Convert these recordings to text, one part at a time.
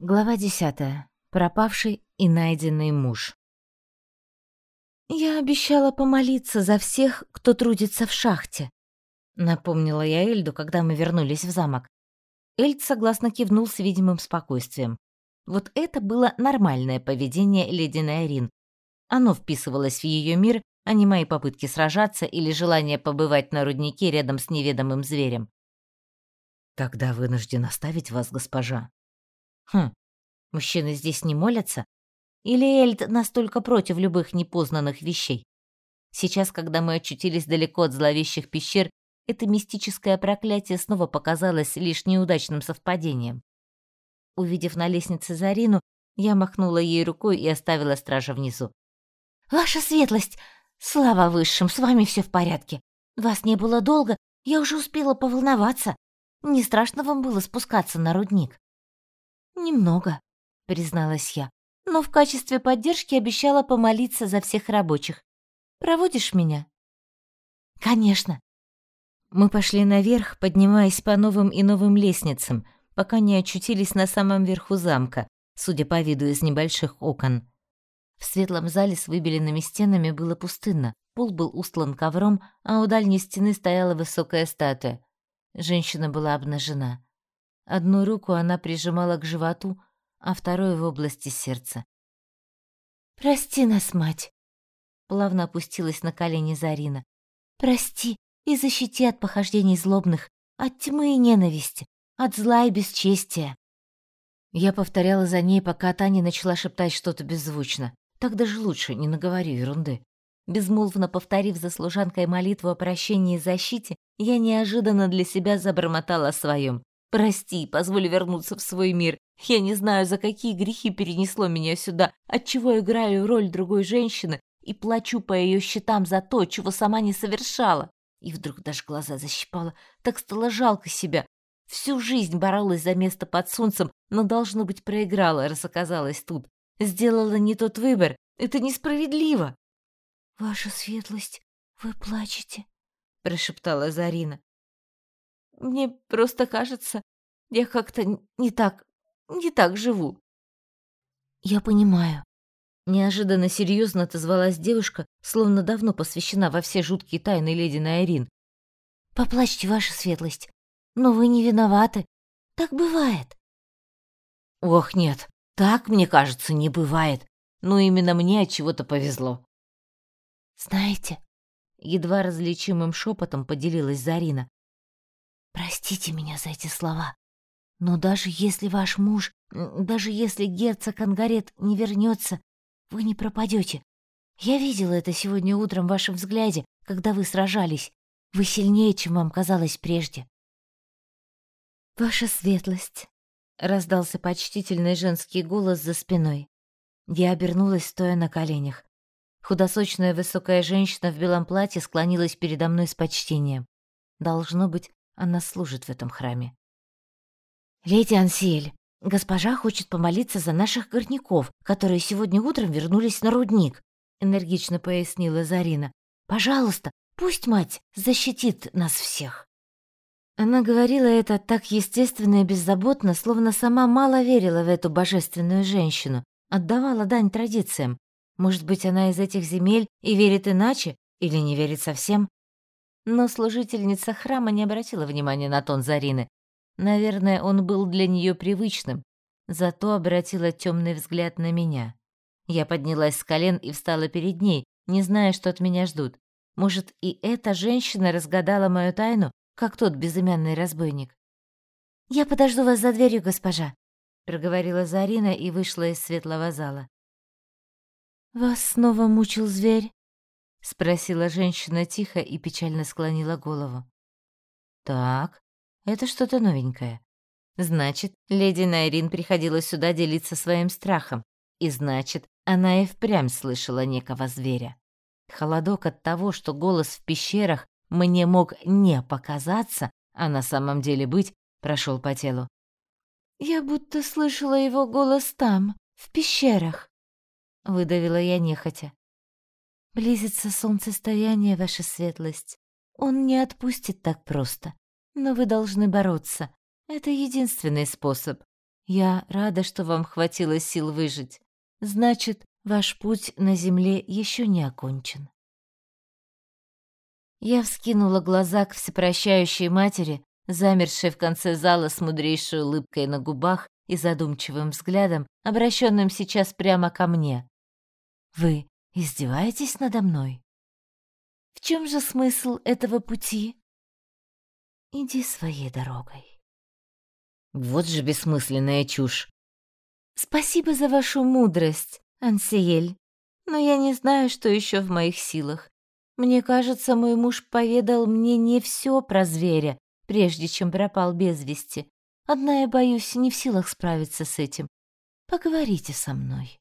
Глава десятая. Пропавший и найденный муж. «Я обещала помолиться за всех, кто трудится в шахте», — напомнила я Эльду, когда мы вернулись в замок. Эльд согласно кивнул с видимым спокойствием. Вот это было нормальное поведение леди Найрин. Оно вписывалось в ее мир, а не мои попытки сражаться или желание побывать на руднике рядом с неведомым зверем. «Тогда вынужден оставить вас, госпожа», Хм, мужчины здесь не молятся? Или Эльд настолько против любых непознанных вещей? Сейчас, когда мы очутились далеко от зловещих пещер, это мистическое проклятие снова показалось лишь неудачным совпадением. Увидев на лестнице Зарину, я махнула ей рукой и оставила стража внизу. «Ваша светлость! Слава высшим, с вами все в порядке. Вас не было долго, я уже успела поволноваться. Не страшно вам было спускаться на рудник?» «Немного», — призналась я, «но в качестве поддержки обещала помолиться за всех рабочих. Проводишь меня?» «Конечно». Мы пошли наверх, поднимаясь по новым и новым лестницам, пока не очутились на самом верху замка, судя по виду из небольших окон. В светлом зале с выбеленными стенами было пустынно, пол был устлан ковром, а у дальней стены стояла высокая статуя. Женщина была обнажена. Одну руку она прижимала к животу, а вторую в области сердца. «Прости нас, мать!» Плавно опустилась на колени Зарина. «Прости и защити от похождений злобных, от тьмы и ненависти, от зла и бесчестия». Я повторяла за ней, пока та не начала шептать что-то беззвучно. Так даже лучше, не наговорю ерунды. Безмолвно повторив за служанкой молитву о прощении и защите, я неожиданно для себя забормотала о своем. Прости, позволь вернуться в свой мир. Я не знаю, за какие грехи перенесло меня сюда, отчего играю роль другой женщины и плачу по ее счетам за то, чего сама не совершала. И вдруг даже глаза защипала. Так стало жалко себя. Всю жизнь боролась за место под солнцем, но, должно быть, проиграла, раз оказалась тут. Сделала не тот выбор. Это несправедливо. «Ваша светлость, вы плачете?» — прошептала Зарина. Мне просто кажется, я как-то не так, не так живу. Я понимаю. Неожиданно серьезно отозвалась девушка, словно давно посвящена во все жуткие тайны леди Найрин. Поплачьте, ваша светлость, но вы не виноваты. Так бывает. Ох, нет, так, мне кажется, не бывает. Но именно мне от чего-то повезло. Знаете, едва различимым шепотом поделилась Зарина. Простите меня за эти слова, но даже если ваш муж, даже если герцог Ангарет не вернется, вы не пропадете. Я видела это сегодня утром в вашем взгляде, когда вы сражались. Вы сильнее, чем вам казалось прежде. Ваша светлость, раздался почтительный женский голос за спиной. Я обернулась, стоя на коленях. Худосочная высокая женщина в белом платье склонилась передо мной с почтением. Должно быть, она служит в этом храме. «Леди Ансиэль, госпожа хочет помолиться за наших горняков, которые сегодня утром вернулись на рудник», — энергично пояснила Зарина. «Пожалуйста, пусть мать защитит нас всех». Она говорила это так естественно и беззаботно, словно сама мало верила в эту божественную женщину, отдавала дань традициям. Может быть, она из этих земель и верит иначе, или не верит совсем? Но служительница храма не обратила внимания на тон Зарины. Наверное, он был для нее привычным, зато обратила темный взгляд на меня. Я поднялась с колен и встала перед ней, не зная, что от меня ждут. Может, и эта женщина разгадала мою тайну, как тот безымянный разбойник. «Я подожду вас за дверью, госпожа», — проговорила Зарина и вышла из светлого зала. «Вас снова мучил зверь?» — спросила женщина тихо и печально склонила голову. «Так, это что-то новенькое. Значит, леди Найрин приходила сюда делиться своим страхом, и значит, она и впрямь слышала некого зверя. Холодок от того, что голос в пещерах мне мог не показаться, а на самом деле быть, прошел по телу. «Я будто слышала его голос там, в пещерах», — выдавила я нехотя. Близится солнцестояние, ваша светлость. Он не отпустит так просто. Но вы должны бороться. Это единственный способ. Я рада, что вам хватило сил выжить. Значит, ваш путь на земле еще не окончен. Я вскинула глаза к всепрощающей матери, замершей в конце зала с мудрейшей улыбкой на губах и задумчивым взглядом, обращенным сейчас прямо ко мне. «Вы издеваетесь надо мной? В чем же смысл этого пути? Иди своей дорогой». Вот же бессмысленная чушь. Спасибо за вашу мудрость, Ансиель, но я не знаю, что еще в моих силах. Мне кажется, мой муж поведал мне не все про зверя, прежде чем пропал без вести. Одна я боюсь, не в силах справиться с этим. Поговорите со мной.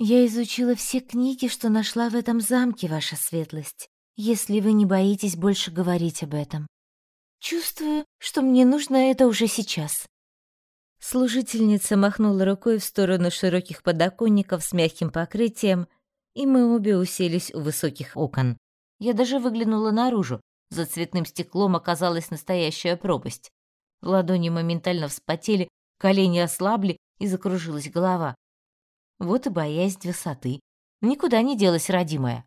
Я изучила все книги, что нашла в этом замке, ваша светлость, если вы не боитесь больше говорить об этом. Чувствую, что мне нужно это уже сейчас. Служительница махнула рукой в сторону широких подоконников с мягким покрытием, и мы обе уселись у высоких окон. Я даже выглянула наружу. За цветным стеклом оказалась настоящая пропасть. Ладони моментально вспотели, колени ослабли и закружилась голова. Вот и боязнь высоты. Никуда не делась родимая.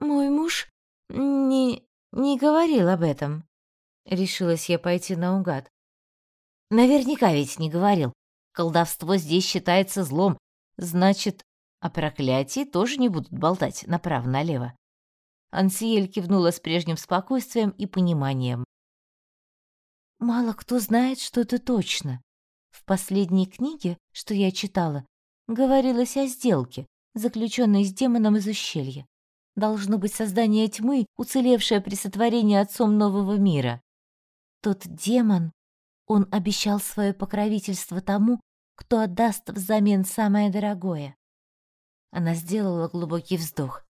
«Мой муж не... не говорил об этом», — решилась я пойти наугад. «Наверняка ведь не говорил. Колдовство здесь считается злом. Значит, о проклятии тоже не будут болтать направо-налево. Ансиель кивнула с прежним спокойствием и пониманием. «Мало кто знает что-то точно. В последней книге, что я читала, говорилось о сделке, заключенной с демоном из ущелья. Должно быть создание тьмы, уцелевшее при сотворении отцом нового мира. Тот демон, он обещал свое покровительство тому, кто отдаст взамен самое дорогое. Она сделала глубокий вздох.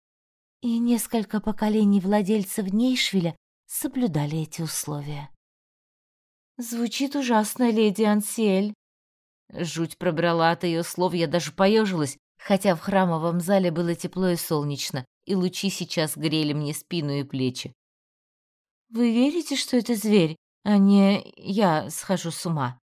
И несколько поколений владельцев Нейшвиля соблюдали эти условия. Звучит ужасно, леди Ансель. Жуть пробрала от ее слов, я даже поежилась, хотя в храмовом зале было тепло и солнечно, и лучи сейчас грели мне спину и плечи. Вы верите, что это зверь, а не я схожу с ума?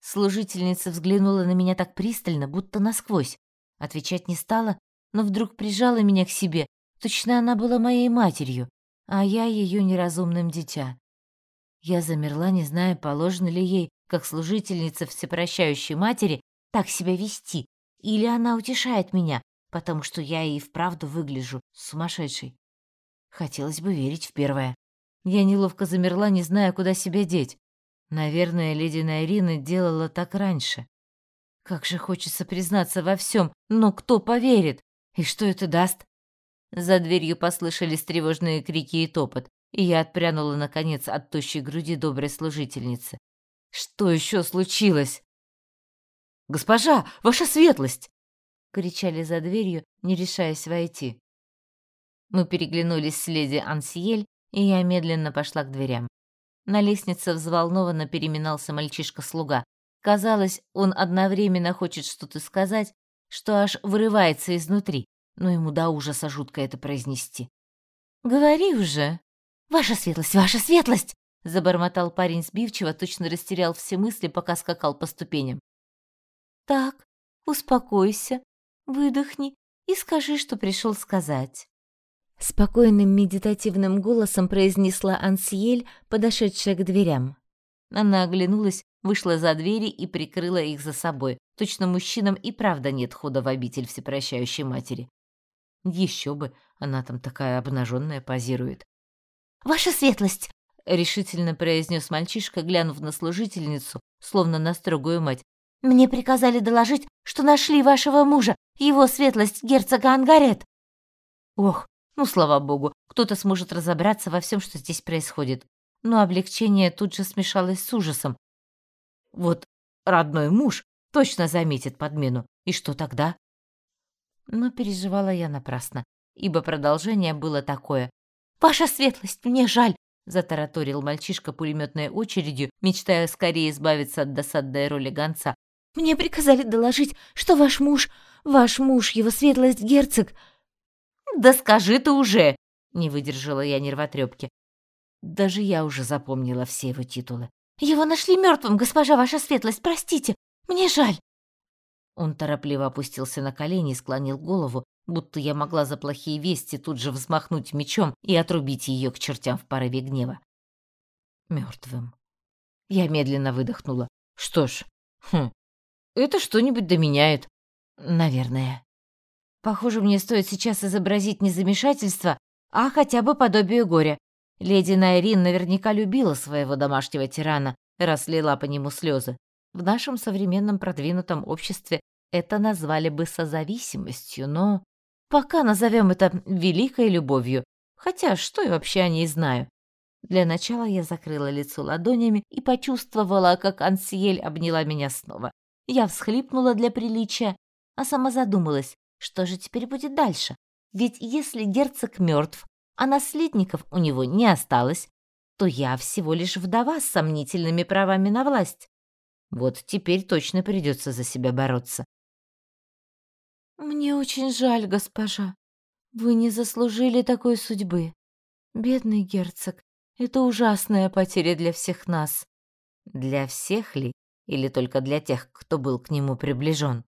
Служительница взглянула на меня так пристально, будто насквозь. Отвечать не стала, но вдруг прижала меня к себе. Точно она была моей матерью, а я ее неразумным дитя. Я замерла, не зная, положено ли ей, как служительница всепрощающей матери, так себя вести, или она утешает меня, потому что я и вправду выгляжу сумасшедшей. Хотелось бы верить в первое. Я неловко замерла, не зная, куда себя деть. Наверное, леди Найрина делала так раньше. Как же хочется признаться во всем, но кто поверит? И что это даст? За дверью послышались тревожные крики и топот, и я отпрянула, наконец, от тощей груди доброй служительницы. Что еще случилось? «Госпожа, ваша светлость!» — кричали за дверью, не решаясь войти. Мы переглянулись с леди Ансиель, и я медленно пошла к дверям. На лестнице взволнованно переминался мальчишка-слуга, Казалось, он одновременно хочет что-то сказать, что аж вырывается изнутри, но ему до ужаса жутко это произнести. «Говори уже!» «Ваша светлость, ваша светлость!» Забормотал парень сбивчиво, точно растерял все мысли, пока скакал по ступеням. «Так, успокойся, выдохни и скажи, что пришел сказать». Спокойным медитативным голосом произнесла Ансиель, подошедшая к дверям. Она оглянулась вышла за двери и прикрыла их за собой. Точно мужчинам и правда нет хода в обитель всепрощающей матери. Еще бы, она там такая обнаженная позирует. «Ваша светлость!» — решительно произнес мальчишка, глянув на служительницу, словно на строгую мать. «Мне приказали доложить, что нашли вашего мужа, его светлость герцога Ангарет!» «Ох, ну, слава богу, кто-то сможет разобраться во всем, что здесь происходит». Но облегчение тут же смешалось с ужасом, вот родной муж точно заметит подмену. И что тогда? Но переживала я напрасно, ибо продолжение было такое. «Ваша светлость, мне жаль!» — затараторил мальчишка пулеметной очередью, мечтая скорее избавиться от досадной роли гонца. «Мне приказали доложить, что ваш муж, ваш муж, его светлость герцог...» «Да скажи ты уже!» — не выдержала я нервотрепки. Даже я уже запомнила все его титулы. Его нашли мертвым, госпожа ваша светлость, простите, мне жаль!» Он торопливо опустился на колени и склонил голову, будто я могла за плохие вести тут же взмахнуть мечом и отрубить ее к чертям в порыве гнева. Мертвым. Я медленно выдохнула. Что ж, хм, это что-нибудь доменяет. Наверное. Похоже, мне стоит сейчас изобразить не замешательство, а хотя бы подобие горя. Леди Найрин наверняка любила своего домашнего тирана, раз лила по нему слезы. В нашем современном продвинутом обществе это назвали бы созависимостью, но пока назовем это великой любовью. Хотя что я вообще о ней знаю? Для начала я закрыла лицо ладонями и почувствовала, как Ансиель обняла меня снова. Я всхлипнула для приличия, а сама задумалась, что же теперь будет дальше? Ведь если герцог мертв, а наследников у него не осталось, то я всего лишь вдова с сомнительными правами на власть. Вот теперь точно придется за себя бороться. «Мне очень жаль, госпожа. Вы не заслужили такой судьбы. Бедный герцог, это ужасная потеря для всех нас». «Для всех ли? Или только для тех, кто был к нему приближен?»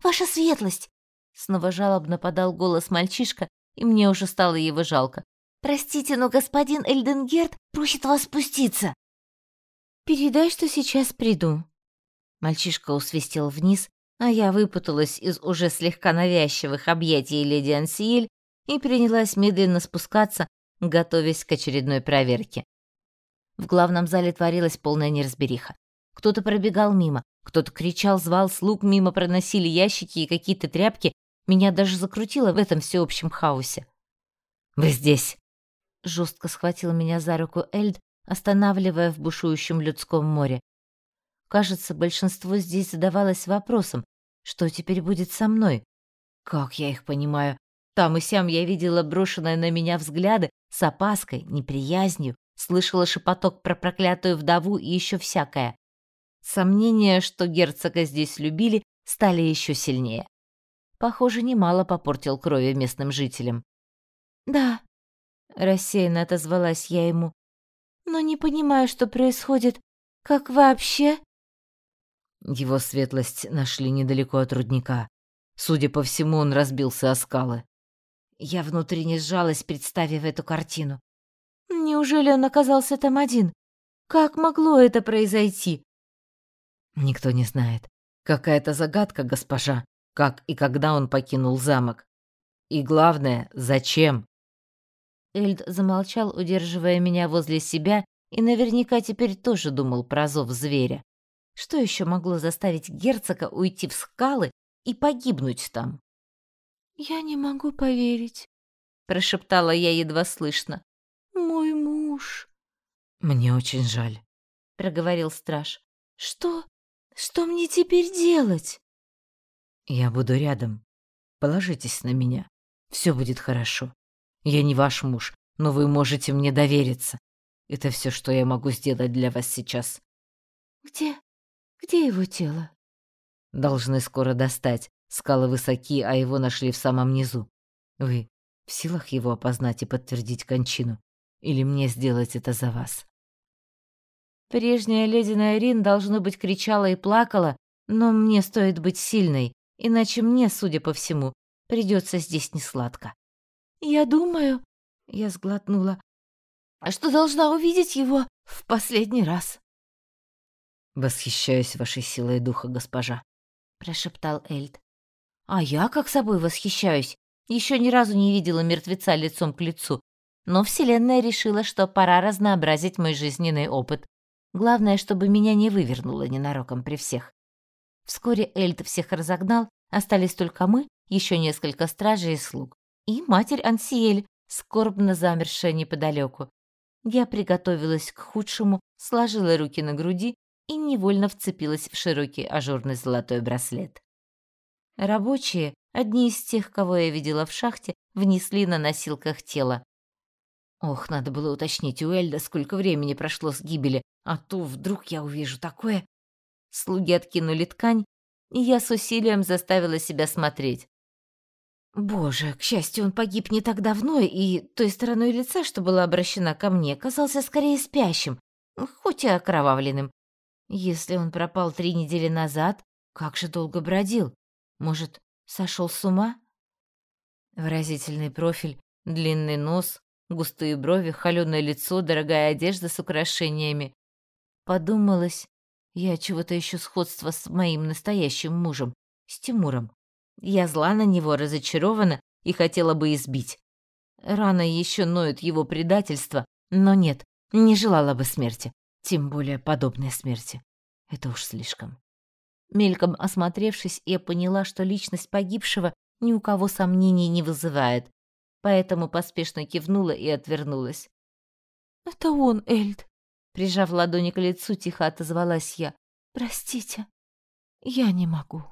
«Ваша светлость!» Снова жалобно подал голос мальчишка, и мне уже стало его жалко. «Простите, но господин Эльденгерт просит вас спуститься». «Передай, что сейчас приду». Мальчишка усвистел вниз, а я выпуталась из уже слегка навязчивых объятий леди Ансиэль и принялась медленно спускаться, готовясь к очередной проверке. В главном зале творилась полная неразбериха. Кто-то пробегал мимо, кто-то кричал, звал слуг, мимо проносили ящики и какие-то тряпки. Меня даже закрутило в этом всеобщем хаосе. «Вы здесь!» Жестко схватил меня за руку Эльд, останавливая в бушующем людском море. Кажется, большинство здесь задавалось вопросом, что теперь будет со мной? Как я их понимаю? Там и сям я видела брошенные на меня взгляды с опаской, неприязнью, слышала шепоток про проклятую вдову и еще всякое. Сомнения, что герцога здесь любили, стали еще сильнее. Похоже, немало попортил крови местным жителям. «Да», — рассеянно отозвалась я ему, «но не понимаю, что происходит. Как вообще?» Его светлость нашли недалеко от рудника. Судя по всему, он разбился о скалы. Я внутренне сжалась, представив эту картину. Неужели он оказался там один? Как могло это произойти? Никто не знает. Какая-то загадка, госпожа, как и когда он покинул замок. И главное, зачем? Эльд замолчал, удерживая меня возле себя, и наверняка теперь тоже думал про зов зверя. Что еще могло заставить герцога уйти в скалы и погибнуть там? «Я не могу поверить», — прошептала я едва слышно. «Мой муж». «Мне очень жаль», — проговорил страж. «Что? Что мне теперь делать?» «Я буду рядом. Положитесь на меня. Все будет хорошо. Я не ваш муж, но вы можете мне довериться. Это все, что я могу сделать для вас сейчас». «Где? Где его тело?» «Должны скоро достать. Скалы высоки, а его нашли в самом низу. Вы в силах его опознать и подтвердить кончину? Или мне сделать это за вас?» Прежняя леди Найрин, должно быть, кричала и плакала, но мне стоит быть сильной, иначе мне, судя по всему, придется здесь несладко. «Я думаю...» — я сглотнула. «Что должна увидеть его в последний раз?» «Восхищаюсь вашей силой духа, госпожа», — прошептал Эльд. «А я как собой восхищаюсь. Еще ни разу не видела мертвеца лицом к лицу. Но Вселенная решила, что пора разнообразить мой жизненный опыт. Главное, чтобы меня не вывернуло ненароком при всех. Вскоре Эльд всех разогнал, остались только мы, еще несколько стражей и слуг. И матерь Ансиэль, скорбно замершая неподалеку. Я приготовилась к худшему, сложила руки на груди и невольно вцепилась в широкий ажурный золотой браслет. Рабочие, одни из тех, кого я видела в шахте, внесли на носилках тело. Ох, надо было уточнить у Эльда, сколько времени прошло с гибели, а то вдруг я увижу такое. Слуги откинули ткань, и я с усилием заставила себя смотреть. Боже, к счастью, он погиб не так давно, и той стороной лица, что была обращена ко мне, казался скорее спящим. хоть и окровавленным. Если он пропал три недели назад, как же долго бродил? Может, сошел с ума? Выразительный профиль, длинный нос, густые брови, холёное лицо, дорогая одежда с украшениями. Подумалось, я чего-то ищу сходства с моим настоящим мужем, с Тимуром. Я зла на него, разочарована и хотела бы избить. Рано еще ноет его предательство, но нет, не желала бы смерти, тем более подобной смерти. Это уж слишком. Мельком осмотревшись, я поняла, что личность погибшего ни у кого сомнений не вызывает, поэтому поспешно кивнула и отвернулась. «Это он, Эльд!» Прижав ладони к лицу, тихо отозвалась я. «Простите, я не могу».